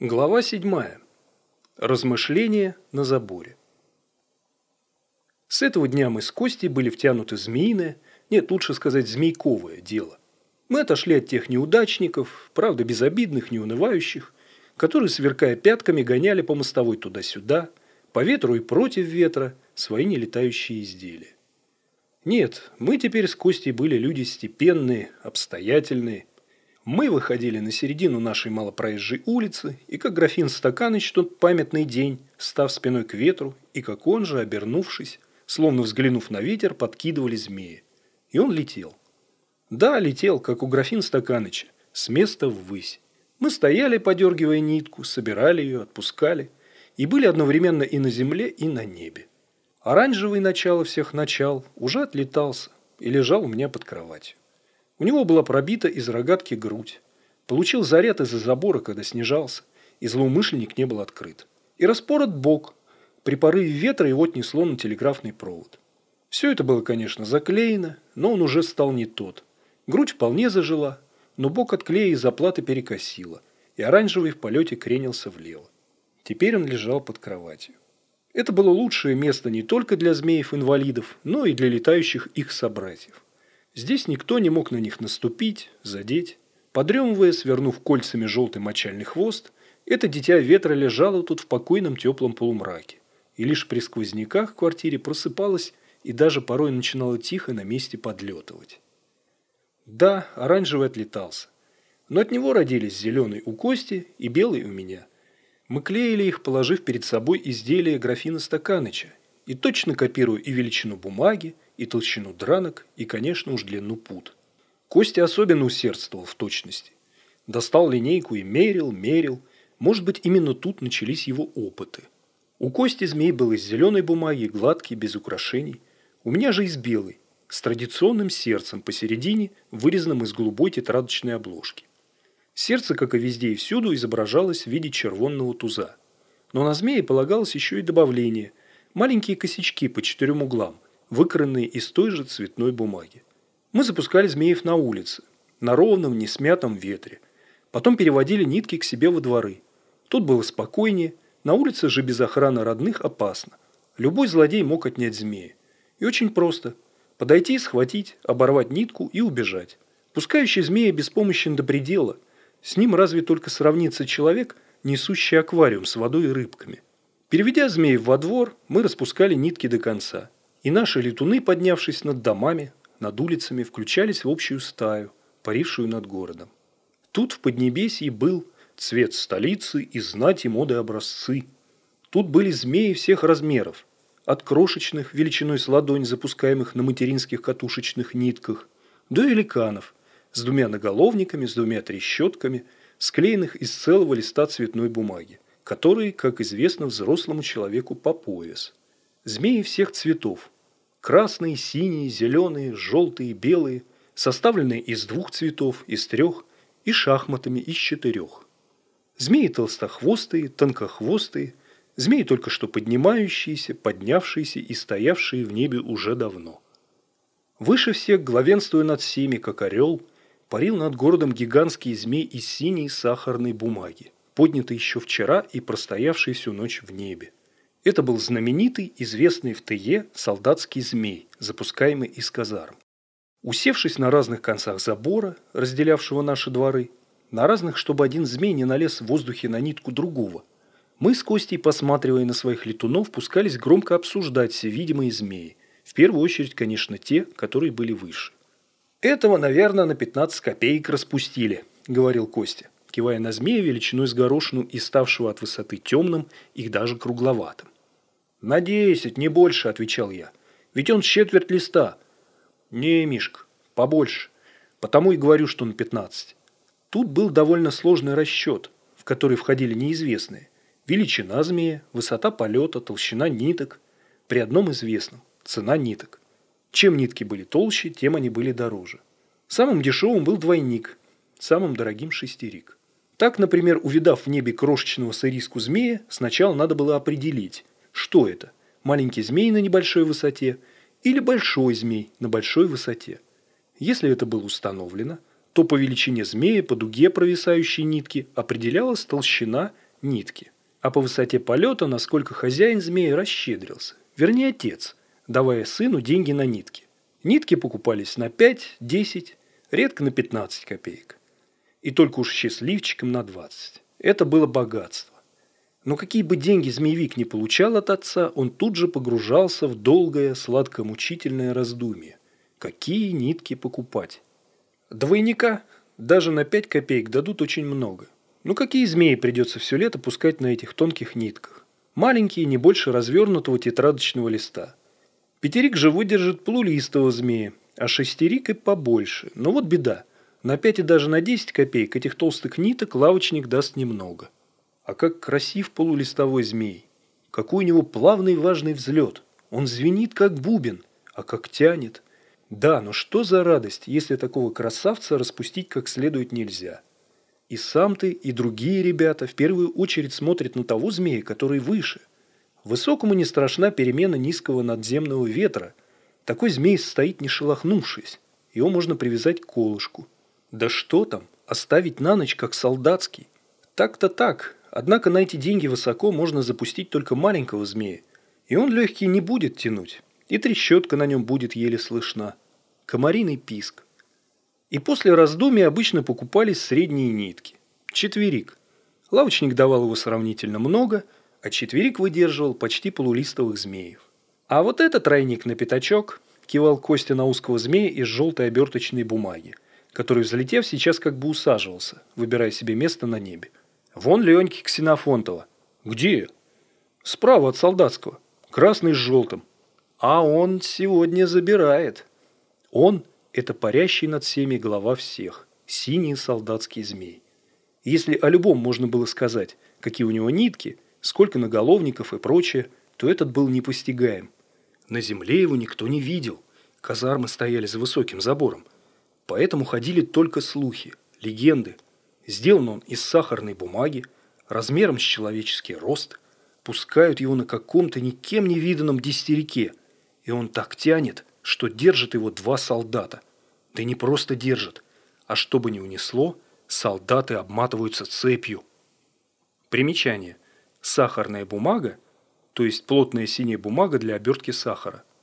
Глава 7. Размышления на заборе. С этого дня мы с Костей были втянуты змеиное, нет, лучше сказать, змейковое дело. Мы отошли от тех неудачников, правда, безобидных, неунывающих, которые, сверкая пятками, гоняли по мостовой туда-сюда, по ветру и против ветра, свои нелетающие изделия. Нет, мы теперь с Костей были люди степенные, обстоятельные – мы выходили на середину нашей малопроезжей улицы, и как графин Стаканыч тот памятный день, став спиной к ветру, и как он же, обернувшись, словно взглянув на ветер, подкидывали змеи. И он летел. Да, летел, как у графин Стаканыча, с места ввысь. Мы стояли, подергивая нитку, собирали ее, отпускали, и были одновременно и на земле, и на небе. Оранжевый начало всех начал уже отлетался и лежал у меня под кроватью. У него была пробита из рогатки грудь. Получил заряд из-за забора, когда снижался, и злоумышленник не был открыт. И распорот бок. При порыве ветра его отнесло на телеграфный провод. Все это было, конечно, заклеено, но он уже стал не тот. Грудь вполне зажила, но бок от клея из заплаты перекосило, и оранжевый в полете кренился влево. Теперь он лежал под кроватью. Это было лучшее место не только для змеев-инвалидов, но и для летающих их собратьев. Здесь никто не мог на них наступить, задеть. Подремывая, свернув кольцами желтый мочальный хвост, это дитя ветра лежало тут в покойном теплом полумраке. И лишь при сквозняках в квартире просыпалось и даже порой начинало тихо на месте подлетывать. Да, оранжевый отлетался. Но от него родились зеленый у Кости и белый у меня. Мы клеили их, положив перед собой изделие графина Стаканыча, и точно копируя и величину бумаги, и толщину дранок, и, конечно, уж длину пут. Костя особенно усердствовал в точности. Достал линейку и мерил, мерил. Может быть, именно тут начались его опыты. У Кости змей был из зеленой бумаги, гладкий, без украшений. У меня же из белой, с традиционным сердцем посередине, вырезанным из голубой тетрадочной обложки. Сердце, как и везде и всюду, изображалось в виде червонного туза. Но на змее полагалось еще и добавление – маленькие косячки по четырем углам, выкранные из той же цветной бумаги. Мы запускали змеев на улице, на ровном, несмятом ветре. Потом переводили нитки к себе во дворы. Тут было спокойнее, на улице же без охраны родных опасно. Любой злодей мог отнять змея. И очень просто. Подойти, схватить, оборвать нитку и убежать. Пускающий змея беспомощен до предела. С ним разве только сравнится человек, несущий аквариум с водой и рыбками. Переведя змеев во двор, мы распускали нитки до конца. И наши летуны, поднявшись над домами, над улицами, включались в общую стаю, парившую над городом. Тут в Поднебесье был цвет столицы и знать и моды образцы. Тут были змеи всех размеров, от крошечных, величиной с ладонь, запускаемых на материнских катушечных нитках, до великанов, с двумя наголовниками, с двумя трещотками, склеенных из целого листа цветной бумаги, которые, как известно, взрослому человеку по пояс. Змеи всех цветов, Красные, синие, зеленые, желтые, белые, составленные из двух цветов, из трех, и шахматами из четырех. Змеи толстохвостые, тонкохвостые, змеи только что поднимающиеся, поднявшиеся и стоявшие в небе уже давно. Выше всех, главенствуя над всеми, как орел, парил над городом гигантский змей из синей сахарной бумаги, поднятый еще вчера и простоявший всю ночь в небе. Это был знаменитый, известный в ТЕ солдатский змей, запускаемый из казарм. Усевшись на разных концах забора, разделявшего наши дворы, на разных, чтобы один змей не налез в воздухе на нитку другого, мы с Костей, посматривая на своих летунов, пускались громко обсуждать все видимые змеи. В первую очередь, конечно, те, которые были выше. «Этого, наверное, на 15 копеек распустили», – говорил Костя, кивая на змея величиной с горошину и ставшего от высоты темным и даже кругловатым. «На десять, не больше», – отвечал я. «Ведь он четверть листа». «Не, Мишка, побольше. Потому и говорю, что на пятнадцать». Тут был довольно сложный расчет, в который входили неизвестные. Величина змея, высота полета, толщина ниток. При одном известном – цена ниток. Чем нитки были толще, тем они были дороже. Самым дешевым был двойник, самым дорогим – шестерик. Так, например, увидав в небе крошечного сыриску змея, сначала надо было определить, что это? Маленький змей на небольшой высоте или большой змей на большой высоте? Если это было установлено, то по величине змея по дуге провисающей нитки определялась толщина нитки, а по высоте полета, насколько хозяин змеи расщедрился, вернее отец, давая сыну деньги на нитки. Нитки покупались на 5, 10, редко на 15 копеек. И только уж счастливчиком на 20. Это было богатство. Но какие бы деньги змеевик не получал от отца, он тут же погружался в долгое, сладко-мучительное раздумье. Какие нитки покупать? Двойника даже на 5 копеек дадут очень много. Ну какие змеи придется все лето пускать на этих тонких нитках? Маленькие, не больше развернутого тетрадочного листа. Пятерик же выдержит полулистого змея, а шестерик и побольше. Но вот беда. На 5 и даже на 10 копеек этих толстых ниток лавочник даст немного. А как красив полулистовой змей. Какой у него плавный важный взлет. Он звенит, как бубен, а как тянет. Да, но что за радость, если такого красавца распустить как следует нельзя. И сам ты, и другие ребята в первую очередь смотрят на того змея, который выше. Высокому не страшна перемена низкого надземного ветра. Такой змей стоит не шелохнувшись. Его можно привязать к колышку. Да что там, оставить на ночь, как солдатский. Так-то так, однако на эти деньги высоко можно запустить только маленького змея. И он легкий не будет тянуть. И трещотка на нем будет еле слышна. Комариный писк. И после раздумий обычно покупались средние нитки. Четверик. Лавочник давал его сравнительно много, а четверик выдерживал почти полулистовых змеев. А вот этот тройник на пятачок кивал Костя на узкого змея из желтой оберточной бумаги, который, взлетев, сейчас как бы усаживался, выбирая себе место на небе. Вон Леньки Ксенофонтова. Где? Справа от солдатского. Красный с желтым. А он сегодня забирает. Он это парящий над всеми глава всех, синий солдатский змей. Если о любом можно было сказать, какие у него нитки, сколько наголовников и прочее, то этот был непостигаем. На земле его никто не видел, казармы стояли за высоким забором. Поэтому ходили только слухи, легенды. Сделан он из сахарной бумаги, размером с человеческий рост, пускают его на каком-то никем не виданном дистерике, и он так тянет, что держат его два солдата. Да не просто держат, а чтобы не унесло, солдаты обматываются цепью. Примечание. Сахарная бумага, то есть плотная синяя бумага для обертки сахара –